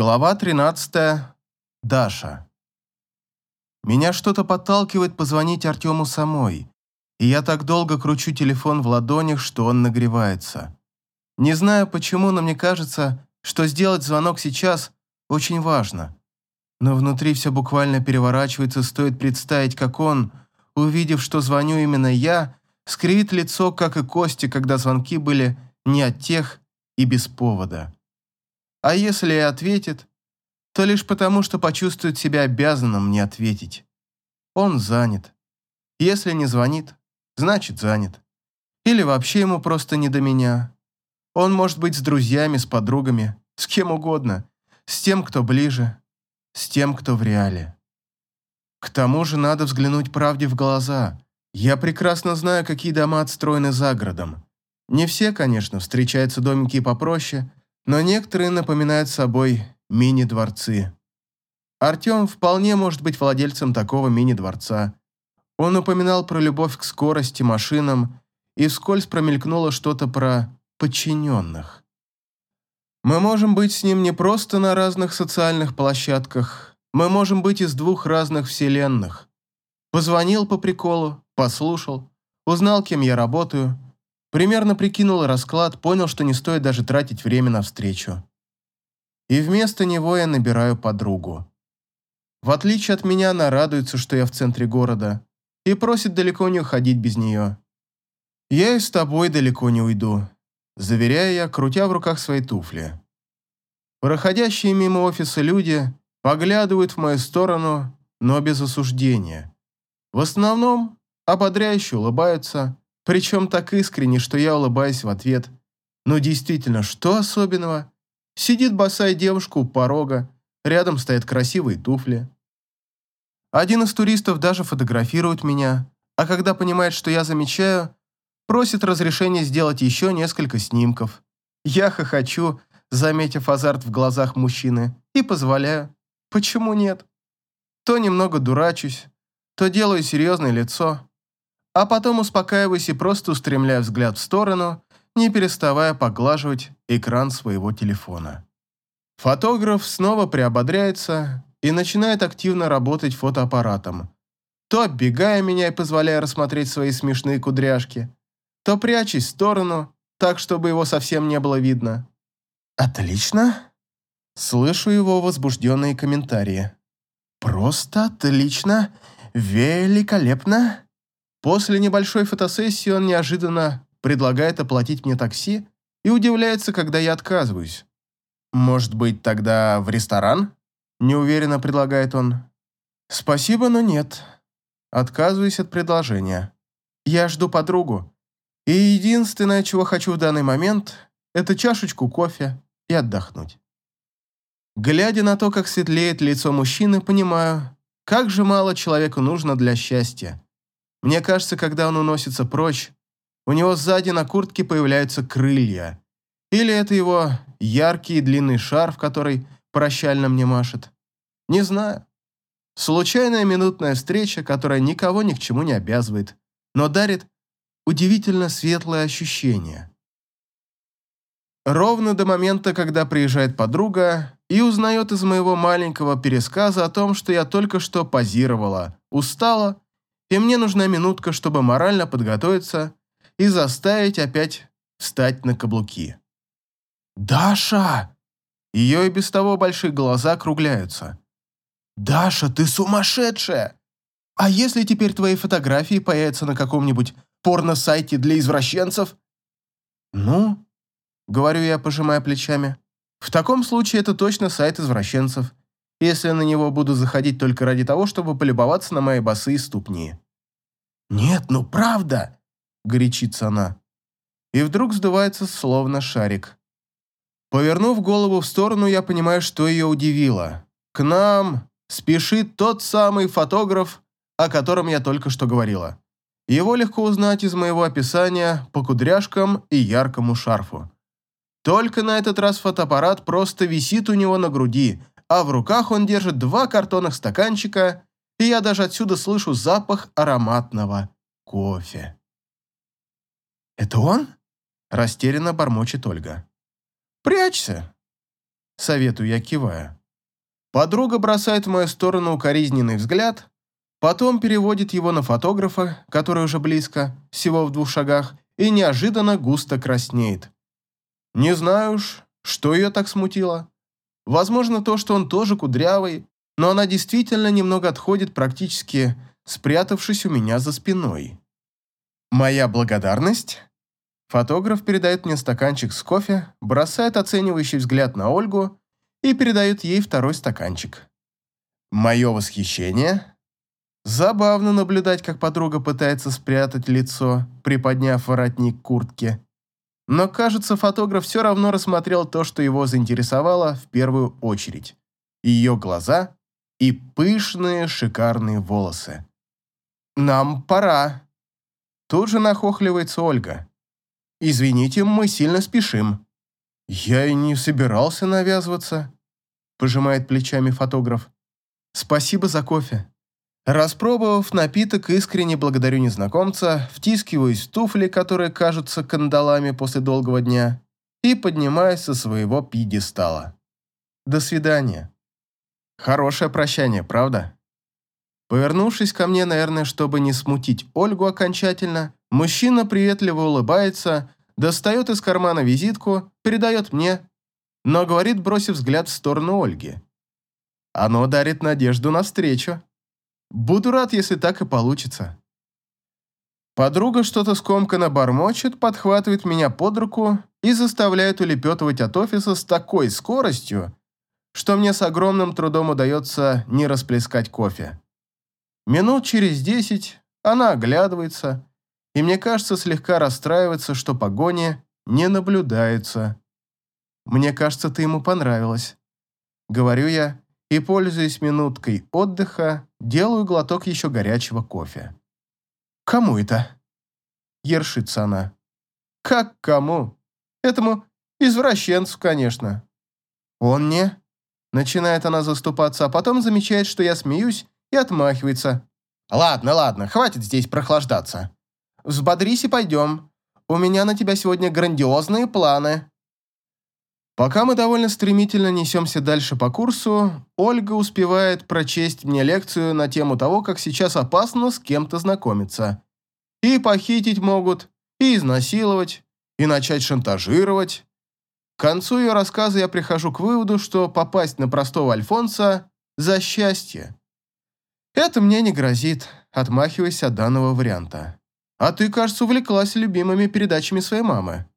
Глава 13. Даша. Меня что-то подталкивает позвонить Артему самой, и я так долго кручу телефон в ладонях, что он нагревается. Не знаю почему, но мне кажется, что сделать звонок сейчас очень важно. Но внутри все буквально переворачивается, стоит представить, как он, увидев, что звоню именно я, скривит лицо, как и Кости, когда звонки были не от тех и без повода. А если и ответит, то лишь потому, что почувствует себя обязанным мне ответить. Он занят. Если не звонит, значит занят. Или вообще ему просто не до меня. Он может быть с друзьями, с подругами, с кем угодно, с тем, кто ближе, с тем, кто в реале. К тому же надо взглянуть правде в глаза. Я прекрасно знаю, какие дома отстроены за городом. Не все, конечно, встречаются домики попроще, но некоторые напоминают собой мини-дворцы. Артем вполне может быть владельцем такого мини-дворца. Он упоминал про любовь к скорости, машинам, и вскользь промелькнуло что-то про подчиненных. Мы можем быть с ним не просто на разных социальных площадках, мы можем быть из двух разных вселенных. Позвонил по приколу, послушал, узнал, кем я работаю – Примерно прикинул расклад, понял, что не стоит даже тратить время на встречу. И вместо него я набираю подругу. В отличие от меня, она радуется, что я в центре города, и просит далеко не уходить без нее. «Я и с тобой далеко не уйду», – заверяю я, крутя в руках свои туфли. Проходящие мимо офиса люди поглядывают в мою сторону, но без осуждения. В основном ободряюще улыбаются, причем так искренне, что я улыбаюсь в ответ. Но действительно, что особенного? Сидит босая девушка у порога, рядом стоят красивые туфли. Один из туристов даже фотографирует меня, а когда понимает, что я замечаю, просит разрешения сделать еще несколько снимков. Я хохочу, заметив азарт в глазах мужчины, и позволяю. Почему нет? То немного дурачусь, то делаю серьезное лицо, а потом успокаиваюсь и просто устремляю взгляд в сторону, не переставая поглаживать экран своего телефона. Фотограф снова приободряется и начинает активно работать фотоаппаратом, то оббегая меня и позволяя рассмотреть свои смешные кудряшки, то прячась в сторону, так, чтобы его совсем не было видно. «Отлично!» Слышу его возбужденные комментарии. «Просто отлично! Великолепно!» После небольшой фотосессии он неожиданно предлагает оплатить мне такси и удивляется, когда я отказываюсь. «Может быть, тогда в ресторан?» – неуверенно предлагает он. «Спасибо, но нет». Отказываюсь от предложения. Я жду подругу. И единственное, чего хочу в данный момент, это чашечку кофе и отдохнуть. Глядя на то, как светлеет лицо мужчины, понимаю, как же мало человеку нужно для счастья. Мне кажется, когда он уносится прочь, у него сзади на куртке появляются крылья. Или это его яркий и длинный шарф, который прощально мне машет. Не знаю. Случайная минутная встреча, которая никого ни к чему не обязывает, но дарит удивительно светлое ощущение. Ровно до момента, когда приезжает подруга и узнает из моего маленького пересказа о том, что я только что позировала, устала и мне нужна минутка, чтобы морально подготовиться и заставить опять встать на каблуки. «Даша!» Ее и без того большие глаза округляются. «Даша, ты сумасшедшая! А если теперь твои фотографии появятся на каком-нибудь порно-сайте для извращенцев?» «Ну?» — говорю я, пожимая плечами. «В таком случае это точно сайт извращенцев если на него буду заходить только ради того, чтобы полюбоваться на мои босые ступни. «Нет, ну правда!» – горячится она. И вдруг сдувается словно шарик. Повернув голову в сторону, я понимаю, что ее удивило. К нам спешит тот самый фотограф, о котором я только что говорила. Его легко узнать из моего описания по кудряшкам и яркому шарфу. Только на этот раз фотоаппарат просто висит у него на груди, а в руках он держит два картонных стаканчика, и я даже отсюда слышу запах ароматного кофе. «Это он?» – растерянно бормочет Ольга. «Прячься!» советую я кивая. Подруга бросает в мою сторону укоризненный взгляд, потом переводит его на фотографа, который уже близко, всего в двух шагах, и неожиданно густо краснеет. Не знаю уж, что ее так смутило. Возможно, то, что он тоже кудрявый, но она действительно немного отходит, практически спрятавшись у меня за спиной. Моя благодарность? Фотограф передает мне стаканчик с кофе, бросает оценивающий взгляд на Ольгу и передает ей второй стаканчик. Мое восхищение? Забавно наблюдать, как подруга пытается спрятать лицо, приподняв воротник куртки. Но, кажется, фотограф все равно рассмотрел то, что его заинтересовало в первую очередь. Ее глаза и пышные шикарные волосы. «Нам пора». Тут же нахохливается Ольга. «Извините, мы сильно спешим». «Я и не собирался навязываться», – пожимает плечами фотограф. «Спасибо за кофе». Распробовав напиток, искренне благодарю незнакомца, втискиваюсь в туфли, которые кажутся кандалами после долгого дня, и поднимаюсь со своего пьедестала. До свидания. Хорошее прощание, правда? Повернувшись ко мне, наверное, чтобы не смутить Ольгу окончательно, мужчина приветливо улыбается, достает из кармана визитку, передает мне, но говорит, бросив взгляд в сторону Ольги. Оно дарит надежду на встречу. Буду рад, если так и получится. Подруга что-то скомканно бормочет, подхватывает меня под руку и заставляет улепетывать от офиса с такой скоростью, что мне с огромным трудом удается не расплескать кофе. Минут через десять она оглядывается, и мне кажется, слегка расстраивается, что погони не наблюдается. «Мне кажется, ты ему понравилась», — говорю я, и, пользуясь минуткой отдыха, делаю глоток еще горячего кофе. «Кому это?» – ершится она. «Как кому? Этому извращенцу, конечно». «Он не?» – начинает она заступаться, а потом замечает, что я смеюсь, и отмахивается. «Ладно, ладно, хватит здесь прохлаждаться. Взбодрись и пойдем. У меня на тебя сегодня грандиозные планы». Пока мы довольно стремительно несемся дальше по курсу, Ольга успевает прочесть мне лекцию на тему того, как сейчас опасно с кем-то знакомиться. И похитить могут, и изнасиловать, и начать шантажировать. К концу ее рассказа я прихожу к выводу, что попасть на простого Альфонса – за счастье. Это мне не грозит, отмахиваясь от данного варианта. А ты, кажется, увлеклась любимыми передачами своей мамы.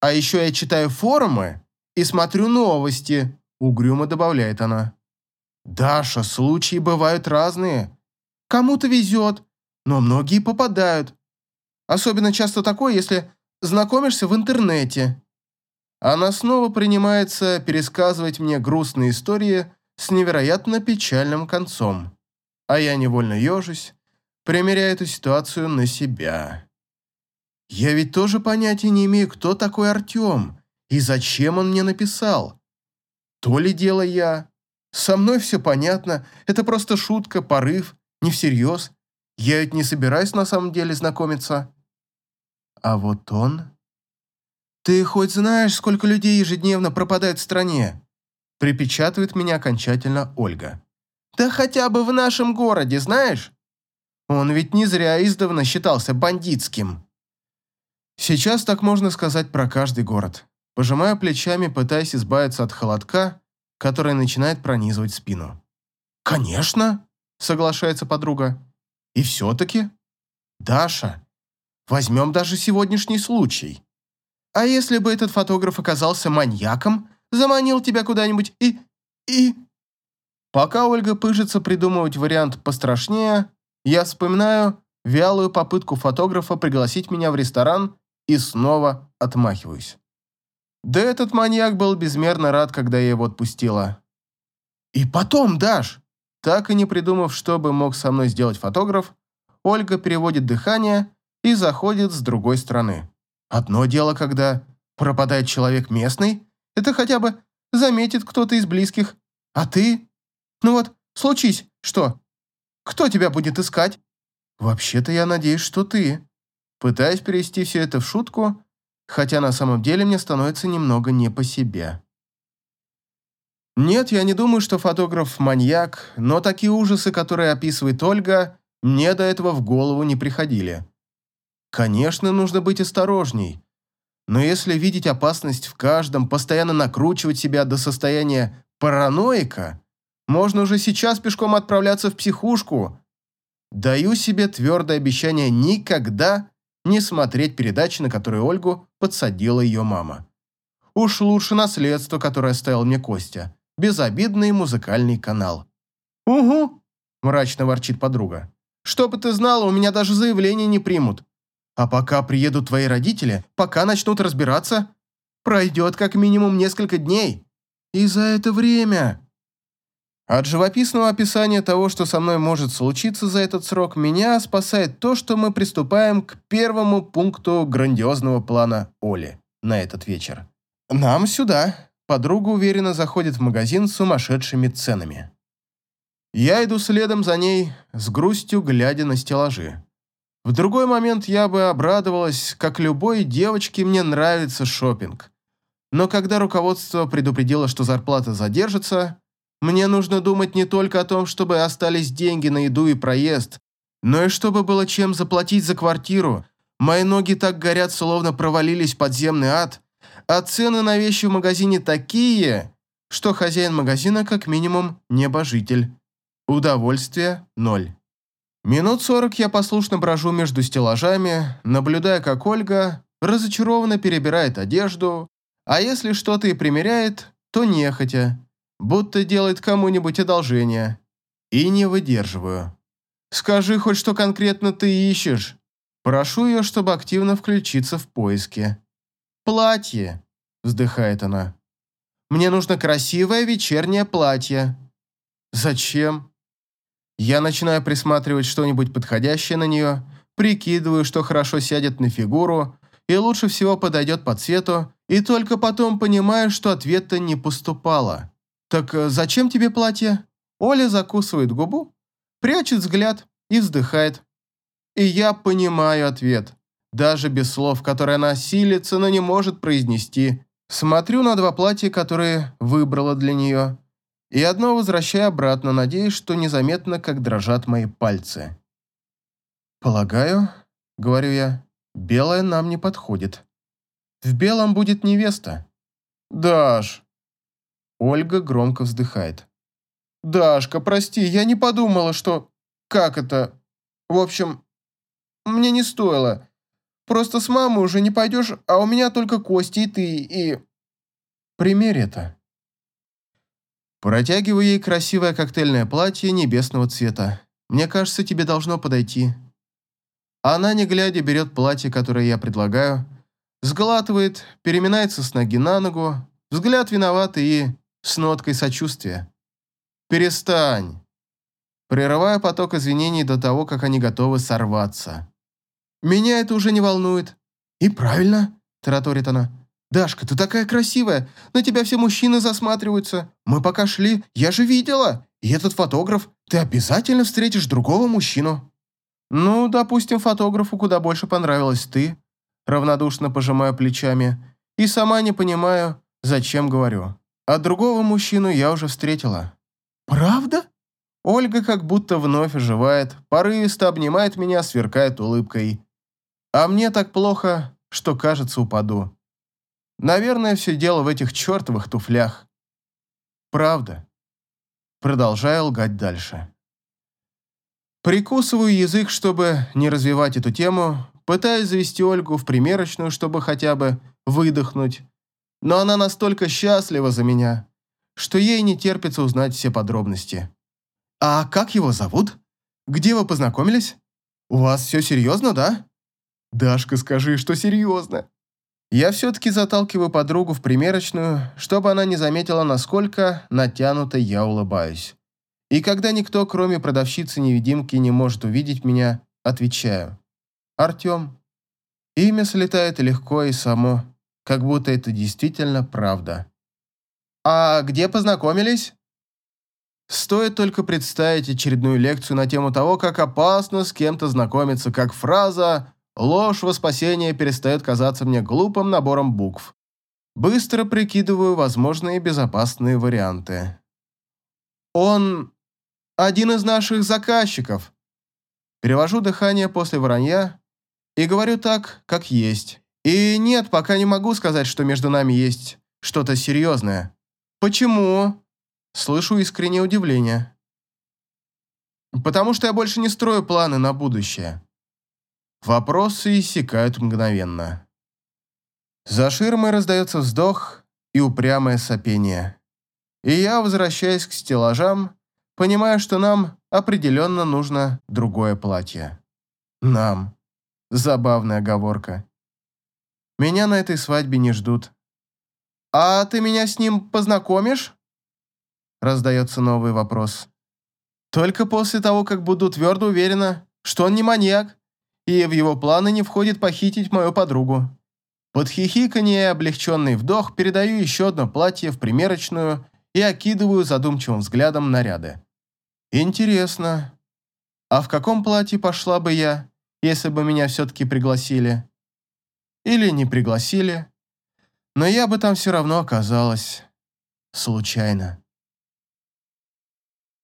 А еще я читаю форумы и смотрю новости», — угрюмо добавляет она. «Даша, случаи бывают разные. Кому-то везет, но многие попадают. Особенно часто такое, если знакомишься в интернете». Она снова принимается пересказывать мне грустные истории с невероятно печальным концом. А я невольно ежусь, примеряя эту ситуацию на себя. Я ведь тоже понятия не имею, кто такой Артем и зачем он мне написал. То ли дело я. Со мной все понятно, это просто шутка, порыв, не всерьез. Я ведь не собираюсь на самом деле знакомиться. А вот он... Ты хоть знаешь, сколько людей ежедневно пропадает в стране? Припечатывает меня окончательно Ольга. Да хотя бы в нашем городе, знаешь? Он ведь не зря издавна считался бандитским. Сейчас так можно сказать про каждый город. Пожимаю плечами, пытаясь избавиться от холодка, который начинает пронизывать спину. «Конечно!» – соглашается подруга. «И все-таки?» «Даша, возьмем даже сегодняшний случай. А если бы этот фотограф оказался маньяком, заманил тебя куда-нибудь и... и...» Пока Ольга пыжится придумывать вариант пострашнее, я вспоминаю вялую попытку фотографа пригласить меня в ресторан и снова отмахиваюсь. Да этот маньяк был безмерно рад, когда я его отпустила. И потом, Даш, так и не придумав, что бы мог со мной сделать фотограф, Ольга переводит дыхание и заходит с другой стороны. Одно дело, когда пропадает человек местный, это хотя бы заметит кто-то из близких. А ты? Ну вот, случись, что? Кто тебя будет искать? Вообще-то я надеюсь, что ты. Пытаюсь перевести все это в шутку, хотя на самом деле мне становится немного не по себе. Нет, я не думаю, что фотограф маньяк, но такие ужасы, которые описывает Ольга, мне до этого в голову не приходили. Конечно, нужно быть осторожней. Но если видеть опасность в каждом, постоянно накручивать себя до состояния параноика, можно уже сейчас пешком отправляться в психушку. Даю себе твердое обещание никогда не смотреть передачи, на которые Ольгу подсадила ее мама. Уж лучше наследство, которое оставил мне Костя. Безобидный музыкальный канал. «Угу», – мрачно ворчит подруга. «Чтобы ты знала, у меня даже заявление не примут. А пока приедут твои родители, пока начнут разбираться, пройдет как минимум несколько дней. И за это время...» От живописного описания того, что со мной может случиться за этот срок, меня спасает то, что мы приступаем к первому пункту грандиозного плана Оли на этот вечер. Нам сюда. Подруга уверенно заходит в магазин с сумасшедшими ценами. Я иду следом за ней, с грустью глядя на стеллажи. В другой момент я бы обрадовалась, как любой девочке мне нравится шопинг. Но когда руководство предупредило, что зарплата задержится, мне нужно думать не только о том, чтобы остались деньги на еду и проезд, но и чтобы было чем заплатить за квартиру. Мои ноги так горят, словно провалились в подземный ад, а цены на вещи в магазине такие, что хозяин магазина как минимум небожитель. Удовольствие ноль. Минут сорок я послушно брожу между стеллажами, наблюдая, как Ольга разочарованно перебирает одежду, а если что-то и примеряет, то нехотя, будто делает кому-нибудь одолжение. И не выдерживаю. «Скажи хоть, что конкретно ты ищешь». Прошу ее, чтобы активно включиться в поиски. «Платье», – вздыхает она. «Мне нужно красивое вечернее платье». «Зачем?» Я начинаю присматривать что-нибудь подходящее на нее, прикидываю, что хорошо сядет на фигуру и лучше всего подойдет по цвету, и только потом понимаю, что ответа не поступало. «Так э, зачем тебе платье?» Оля закусывает губу, прячет взгляд и вздыхает. И я понимаю ответ, даже без слов, которые она силится, но не может произнести. Смотрю на два платья, которые выбрала для нее, и одно возвращаю обратно, надеясь, что незаметно, как дрожат мои пальцы. «Полагаю, — говорю я, — белое нам не подходит. В белом будет невеста». «Даш!» Ольга громко вздыхает. «Дашка, прости, я не подумала, что... Как это? В общем, мне не стоило. Просто с мамой уже не пойдешь, а у меня только Кости и ты, и... Примерь это. Протягиваю ей красивое коктейльное платье небесного цвета. Мне кажется, тебе должно подойти. Она, не глядя, берет платье, которое я предлагаю, сглатывает, переминается с ноги на ногу, взгляд виноватый и с ноткой сочувствия. «Перестань!» Прерывая поток извинений до того, как они готовы сорваться. Меня это уже не волнует». «И правильно», – тараторит она. «Дашка, ты такая красивая, на тебя все мужчины засматриваются. Мы пока шли, я же видела. И этот фотограф, ты обязательно встретишь другого мужчину». «Ну, допустим, фотографу куда больше понравилась ты», равнодушно пожимаю плечами, и сама не понимаю, зачем говорю. А другого мужчину я уже встретила. «Правда?» Ольга как будто вновь оживает, порывисто обнимает меня, сверкает улыбкой. А мне так плохо, что, кажется, упаду. Наверное, все дело в этих чертовых туфлях. Правда. Продолжаю лгать дальше. Прикусываю язык, чтобы не развивать эту тему, пытаюсь завести Ольгу в примерочную, чтобы хотя бы выдохнуть. Но она настолько счастлива за меня, что ей не терпится узнать все подробности. «А как его зовут? Где вы познакомились? У вас все серьезно, да?» «Дашка, скажи, что серьезно?» Я все-таки заталкиваю подругу в примерочную, чтобы она не заметила, насколько натянуто я улыбаюсь. И когда никто, кроме продавщицы-невидимки, не может увидеть меня, отвечаю. «Артем». Имя слетает легко и само, как будто это действительно правда. «А где познакомились?» Стоит только представить очередную лекцию на тему того, как опасно с кем-то знакомиться, как фраза Ложь во спасение перестает казаться мне глупым набором букв. Быстро прикидываю возможные безопасные варианты. Он один из наших заказчиков. Перевожу дыхание после вранья и говорю так, как есть. И нет, пока не могу сказать, что между нами есть что-то серьезное. Почему? Слышу искреннее удивление. Потому что я больше не строю планы на будущее. Вопросы иссякают мгновенно. За ширмой раздается вздох и упрямое сопение. И я возвращаюсь к стеллажам, понимая, что нам определенно нужно другое платье. Нам. Забавная оговорка. Меня на этой свадьбе не ждут. «А ты меня с ним познакомишь?» Раздается новый вопрос. «Только после того, как буду твердо уверена, что он не маньяк, и в его планы не входит похитить мою подругу». Под хихиканье и облегченный вдох передаю еще одно платье в примерочную и окидываю задумчивым взглядом наряды. Интересно, а в каком платье пошла бы я, если бы меня все-таки пригласили? Или не пригласили? Но я бы там все равно оказалась. Случайно.